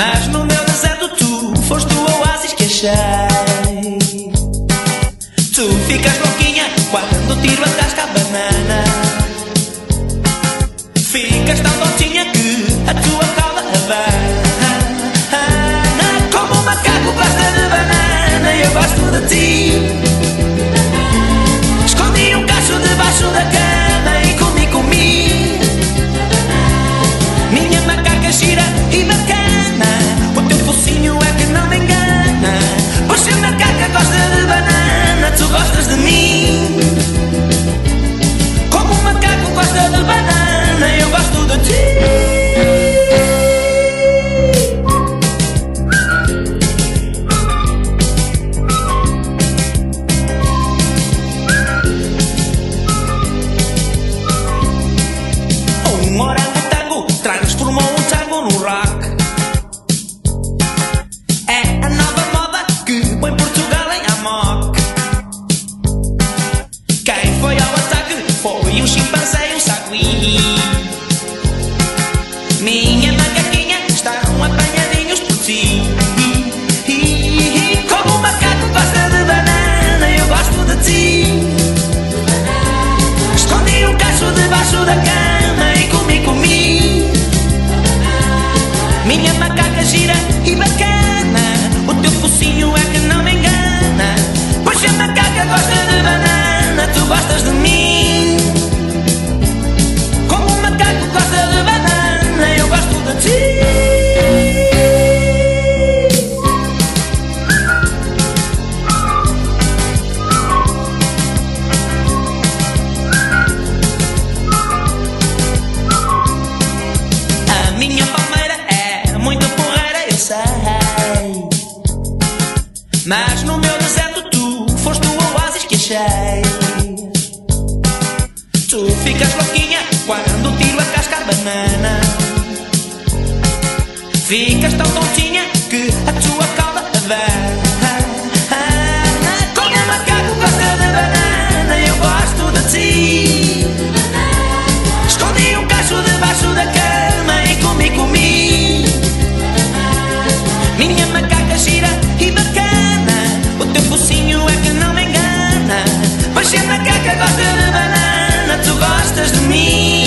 Mas no meu deserto tu foste o oásis que achei. Tu ficas louquinha quando tiro a casca a banana. Ficas tão bonitinha que a tua Minha ficas louquinha quando tiro a casca a banana. Ficas tão tontinha que a tua cauda abana. Como um macaco gosta de banana, eu gosto de ti. Escondi um cacho debaixo da cama e comi, comi. Minha macaca gira e bacana. O teu focinho é que não me engana. Pois se a macaca gosta de banana, gostas de mim.